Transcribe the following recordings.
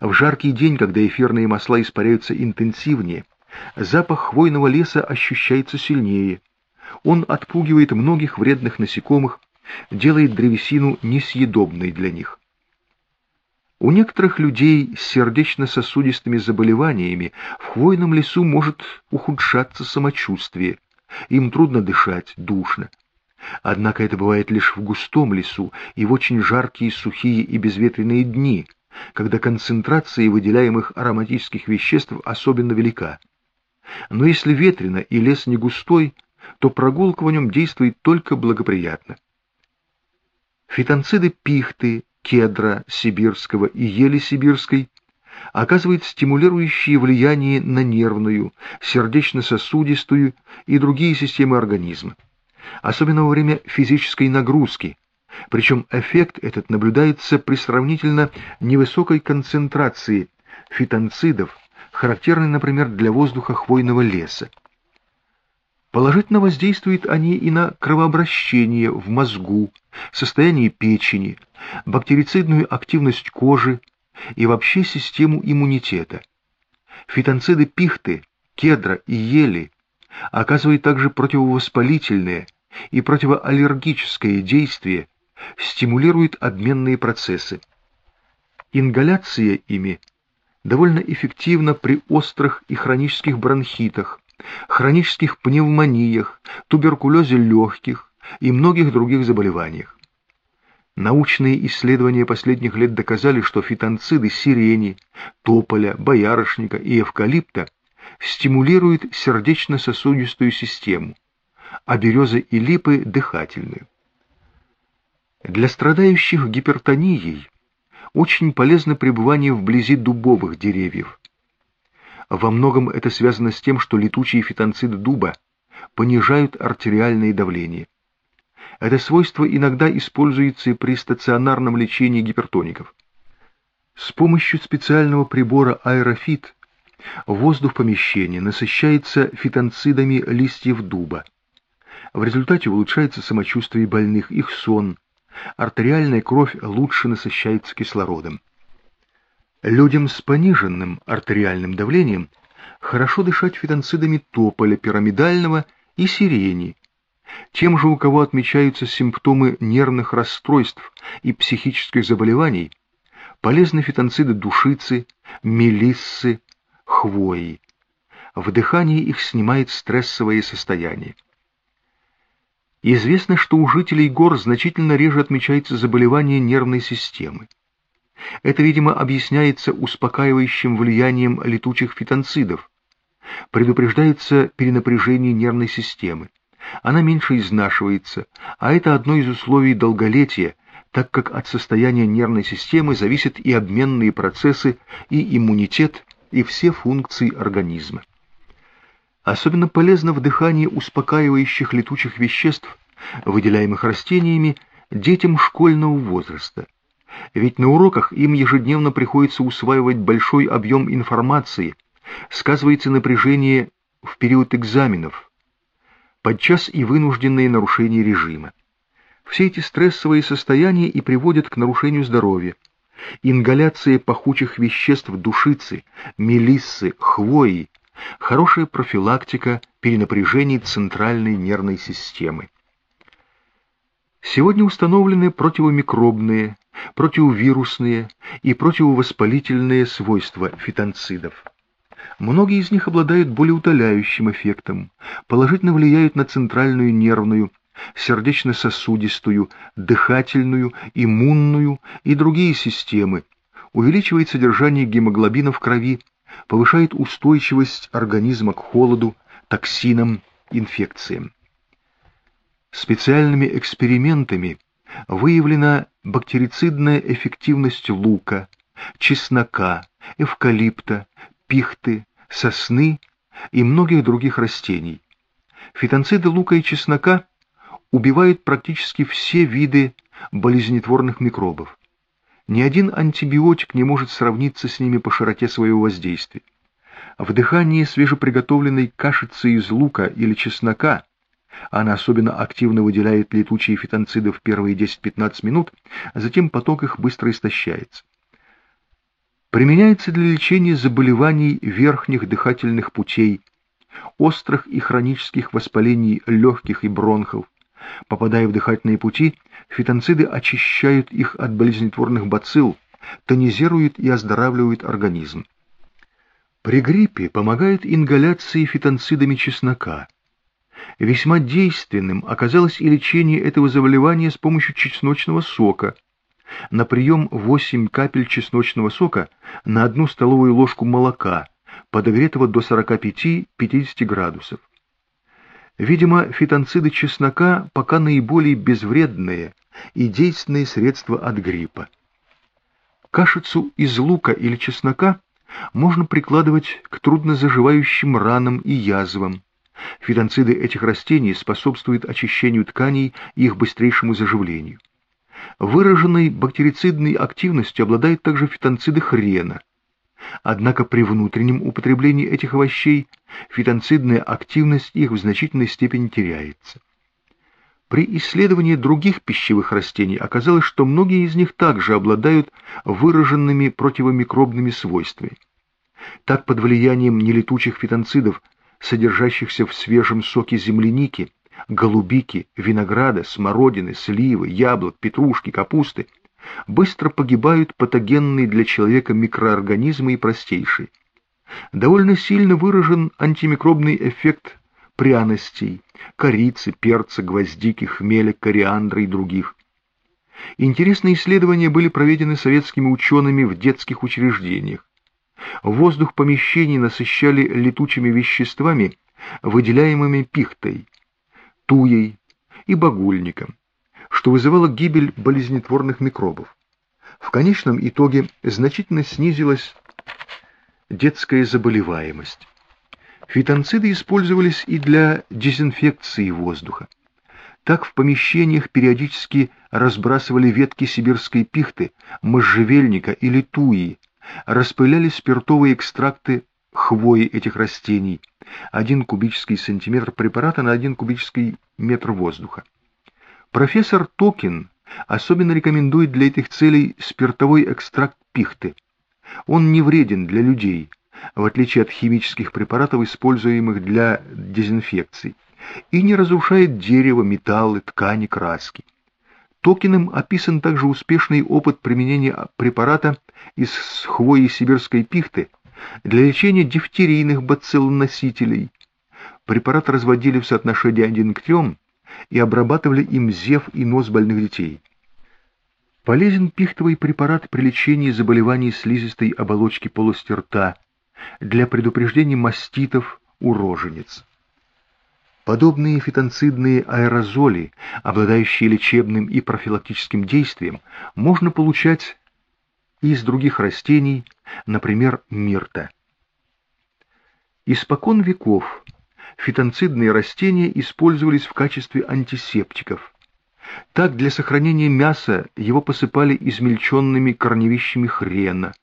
В жаркий день, когда эфирные масла испаряются интенсивнее, запах хвойного леса ощущается сильнее. Он отпугивает многих вредных насекомых, делает древесину несъедобной для них. У некоторых людей с сердечно-сосудистыми заболеваниями в хвойном лесу может ухудшаться самочувствие. Им трудно дышать, душно. Однако это бывает лишь в густом лесу и в очень жаркие, сухие и безветренные дни, когда концентрация выделяемых ароматических веществ особенно велика. Но если ветрено и лес не густой, то прогулка в нем действует только благоприятно. Фитонциды пихты, кедра сибирского и ели сибирской оказывают стимулирующее влияние на нервную, сердечно-сосудистую и другие системы организма, особенно во время физической нагрузки, причем эффект этот наблюдается при сравнительно невысокой концентрации фитонцидов, характерной, например, для воздуха хвойного леса. Положительно воздействуют они и на кровообращение в мозгу, состояние печени, бактерицидную активность кожи и вообще систему иммунитета. Фитонциды пихты, кедра и ели оказывают также противовоспалительное и противоаллергическое действие, стимулируют обменные процессы. Ингаляция ими довольно эффективна при острых и хронических бронхитах, хронических пневмониях, туберкулезе легких и многих других заболеваниях. Научные исследования последних лет доказали, что фитонциды сирени, тополя, боярышника и эвкалипта стимулируют сердечно-сосудистую систему, а березы и липы – дыхательную. Для страдающих гипертонией очень полезно пребывание вблизи дубовых деревьев. Во многом это связано с тем, что летучие фитонциды дуба понижают артериальное давление. Это свойство иногда используется и при стационарном лечении гипертоников. С помощью специального прибора аэрофит воздух помещения насыщается фитонцидами листьев дуба. В результате улучшается самочувствие больных, их сон, артериальная кровь лучше насыщается кислородом. Людям с пониженным артериальным давлением хорошо дышать фитонцидами тополя пирамидального и сирени. Тем же, у кого отмечаются симптомы нервных расстройств и психических заболеваний, полезны фитонциды душицы, мелиссы, хвои. Вдыхание их снимает стрессовое состояние. Известно, что у жителей гор значительно реже отмечается заболевание нервной системы. Это, видимо, объясняется успокаивающим влиянием летучих фитонцидов. Предупреждается перенапряжение нервной системы. Она меньше изнашивается, а это одно из условий долголетия, так как от состояния нервной системы зависят и обменные процессы, и иммунитет, и все функции организма. Особенно полезно вдыхание успокаивающих летучих веществ, выделяемых растениями, детям школьного возраста – ведь на уроках им ежедневно приходится усваивать большой объем информации, сказывается напряжение в период экзаменов, подчас и вынужденные нарушения режима. Все эти стрессовые состояния и приводят к нарушению здоровья. Ингаляция пахучих веществ душицы, мелиссы, хвои – хорошая профилактика перенапряжений центральной нервной системы. Сегодня установлены противомикробные, противовирусные и противовоспалительные свойства фитонцидов. Многие из них обладают болеутоляющим эффектом, положительно влияют на центральную нервную, сердечно-сосудистую, дыхательную, иммунную и другие системы, увеличивает содержание гемоглобина в крови, повышает устойчивость организма к холоду, токсинам, инфекциям. Специальными экспериментами выявлена бактерицидная эффективность лука, чеснока, эвкалипта, пихты, сосны и многих других растений. Фитонциды лука и чеснока убивают практически все виды болезнетворных микробов. Ни один антибиотик не может сравниться с ними по широте своего воздействия. Вдыхание свежеприготовленной кашицы из лука или чеснока она особенно активно выделяет летучие фитонциды в первые 10-15 минут, а затем поток их быстро истощается. Применяется для лечения заболеваний верхних дыхательных путей, острых и хронических воспалений легких и бронхов. Попадая в дыхательные пути, фитонциды очищают их от болезнетворных бацилл, тонизируют и оздоравливают организм. При гриппе помогает ингаляции фитонцидами чеснока. Весьма действенным оказалось и лечение этого заболевания с помощью чесночного сока. На прием 8 капель чесночного сока на одну столовую ложку молока, подогретого до 45-50 градусов. Видимо, фитонциды чеснока пока наиболее безвредные и действенные средства от гриппа. Кашицу из лука или чеснока можно прикладывать к труднозаживающим ранам и язвам. Фитонциды этих растений способствуют очищению тканей и их быстрейшему заживлению. Выраженной бактерицидной активностью обладают также фитонциды хрена. Однако при внутреннем употреблении этих овощей фитонцидная активность их в значительной степени теряется. При исследовании других пищевых растений оказалось, что многие из них также обладают выраженными противомикробными свойствами. Так, под влиянием нелетучих фитонцидов, содержащихся в свежем соке земляники, голубики, винограда, смородины, сливы, яблок, петрушки, капусты, быстро погибают патогенные для человека микроорганизмы и простейшие. Довольно сильно выражен антимикробный эффект пряностей, корицы, перца, гвоздики, хмеля, кориандра и других. Интересные исследования были проведены советскими учеными в детских учреждениях. Воздух помещений насыщали летучими веществами, выделяемыми пихтой, туей и багульником, что вызывало гибель болезнетворных микробов. В конечном итоге значительно снизилась детская заболеваемость. Фитонциды использовались и для дезинфекции воздуха. Так в помещениях периодически разбрасывали ветки сибирской пихты, можжевельника или туи, распыляли спиртовые экстракты хвои этих растений, один кубический сантиметр препарата на один кубический метр воздуха. Профессор Токин особенно рекомендует для этих целей спиртовой экстракт пихты. Он не вреден для людей, в отличие от химических препаратов, используемых для дезинфекции, и не разрушает дерево, металлы, ткани, краски. Токиным описан также успешный опыт применения препарата из хвои сибирской пихты для лечения дифтерийных бациллоносителей. Препарат разводили в соотношении 1 к 3 и обрабатывали им зев и нос больных детей. Полезен пихтовый препарат при лечении заболеваний слизистой оболочки полости рта, для предупреждения маститов у рожениц. Подобные фитонцидные аэрозоли, обладающие лечебным и профилактическим действием, можно получать и из других растений, например, мирта. Испокон веков фитонцидные растения использовались в качестве антисептиков. Так для сохранения мяса его посыпали измельченными корневищами хрена,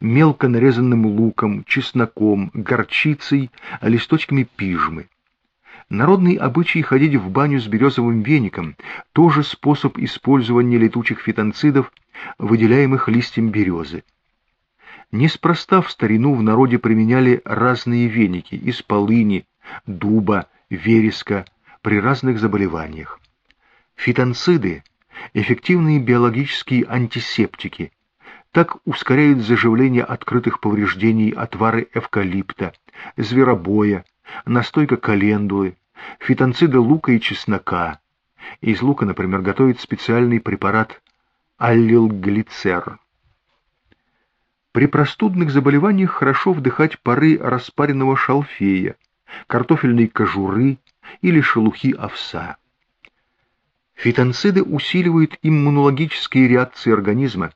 мелко нарезанным луком, чесноком, горчицей, листочками пижмы. Народный обычай ходить в баню с березовым веником – тоже способ использования летучих фитонцидов, выделяемых листьем березы. Неспроста в старину в народе применяли разные веники из полыни, дуба, вереска при разных заболеваниях. Фитонциды – эффективные биологические антисептики, так ускоряют заживление открытых повреждений отвары эвкалипта, зверобоя, настойка календулы, фитонциды лука и чеснока. Из лука, например, готовят специальный препарат аллилглицер. При простудных заболеваниях хорошо вдыхать пары распаренного шалфея, картофельной кожуры или шелухи овса. Фитонциды усиливают иммунологические реакции организма,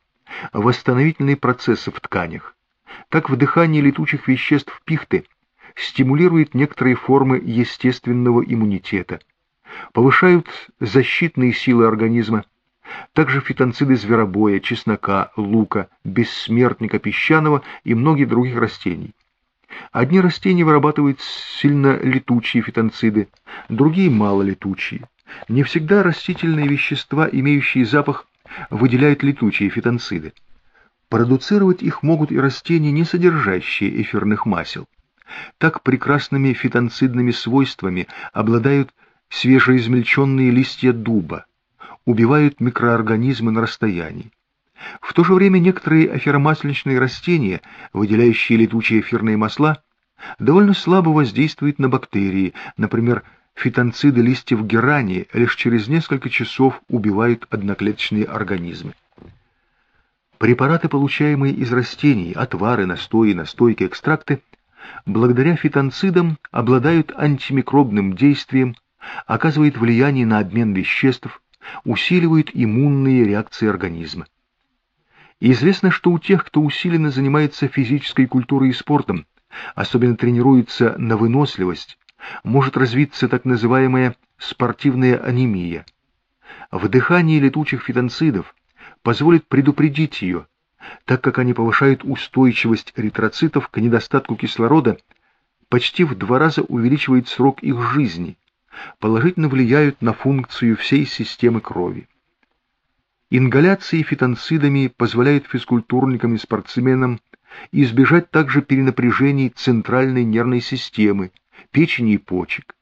восстановительные процессы в тканях. Так вдыхание летучих веществ пихты стимулирует некоторые формы естественного иммунитета, повышают защитные силы организма, также фитонциды зверобоя, чеснока, лука, бессмертника песчаного и многих других растений. Одни растения вырабатывают сильно летучие фитонциды, другие мало летучие. Не всегда растительные вещества, имеющие запах, выделяют летучие фитонциды. Продуцировать их могут и растения, не содержащие эфирных масел. Так прекрасными фитонцидными свойствами обладают свежеизмельченные листья дуба, убивают микроорганизмы на расстоянии. В то же время некоторые эфиромасленичные растения, выделяющие летучие эфирные масла, довольно слабо воздействуют на бактерии, например, фитонциды листьев герани лишь через несколько часов убивают одноклеточные организмы. Препараты, получаемые из растений, отвары, настои, настойки, экстракты, благодаря фитонцидам обладают антимикробным действием, оказывают влияние на обмен веществ, усиливают иммунные реакции организма. Известно, что у тех, кто усиленно занимается физической культурой и спортом, особенно тренируется на выносливость, может развиться так называемая спортивная анемия. Вдыхание летучих фитонцидов позволит предупредить ее, так как они повышают устойчивость эритроцитов к недостатку кислорода, почти в два раза увеличивает срок их жизни, положительно влияют на функцию всей системы крови. Ингаляции фитонцидами позволяют физкультурникам и спортсменам избежать также перенапряжений центральной нервной системы, печени и почек.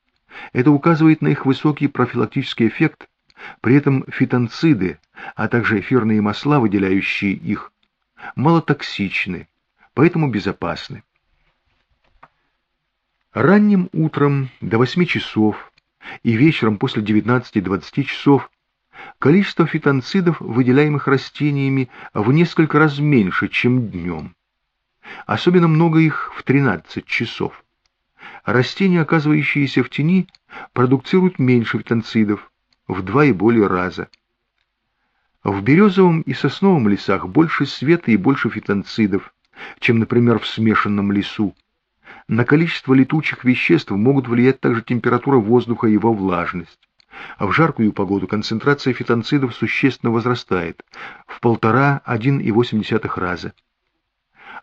Это указывает на их высокий профилактический эффект, при этом фитонциды а также эфирные масла, выделяющие их, малотоксичны, поэтому безопасны. Ранним утром до 8 часов и вечером после 19-20 часов количество фитонцидов, выделяемых растениями, в несколько раз меньше, чем днем. Особенно много их в 13 часов. Растения, оказывающиеся в тени, продуцируют меньше фитонцидов, в два и более раза. В березовом и сосновом лесах больше света и больше фитонцидов, чем, например, в смешанном лесу. На количество летучих веществ могут влиять также температура воздуха и его влажность. А в жаркую погоду концентрация фитонцидов существенно возрастает в 1,5-1,8 раза.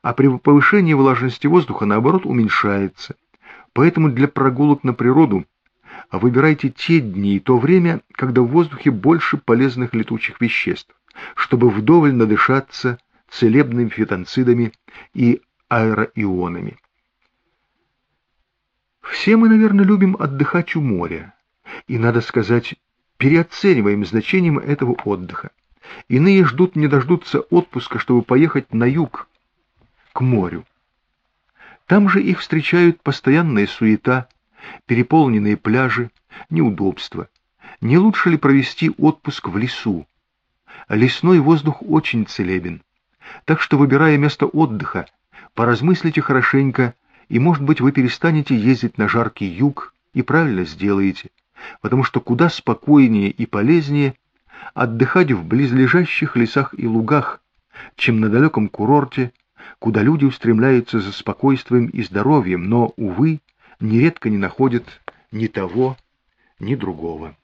А при повышении влажности воздуха, наоборот, уменьшается. Поэтому для прогулок на природу выбирайте те дни и то время, когда в воздухе больше полезных летучих веществ, чтобы вдоволь надышаться целебными фитонцидами и аэроионами. Все мы, наверное, любим отдыхать у моря, и, надо сказать, переоцениваем значением этого отдыха. Иные ждут не дождутся отпуска, чтобы поехать на юг, к морю. Там же их встречают постоянная суета, переполненные пляжи, неудобства. Не лучше ли провести отпуск в лесу? Лесной воздух очень целебен. Так что, выбирая место отдыха, поразмыслите хорошенько, и, может быть, вы перестанете ездить на жаркий юг и правильно сделаете, потому что куда спокойнее и полезнее отдыхать в близлежащих лесах и лугах, чем на далеком курорте, куда люди устремляются за спокойствием и здоровьем, но, увы, нередко не находят ни того, ни другого.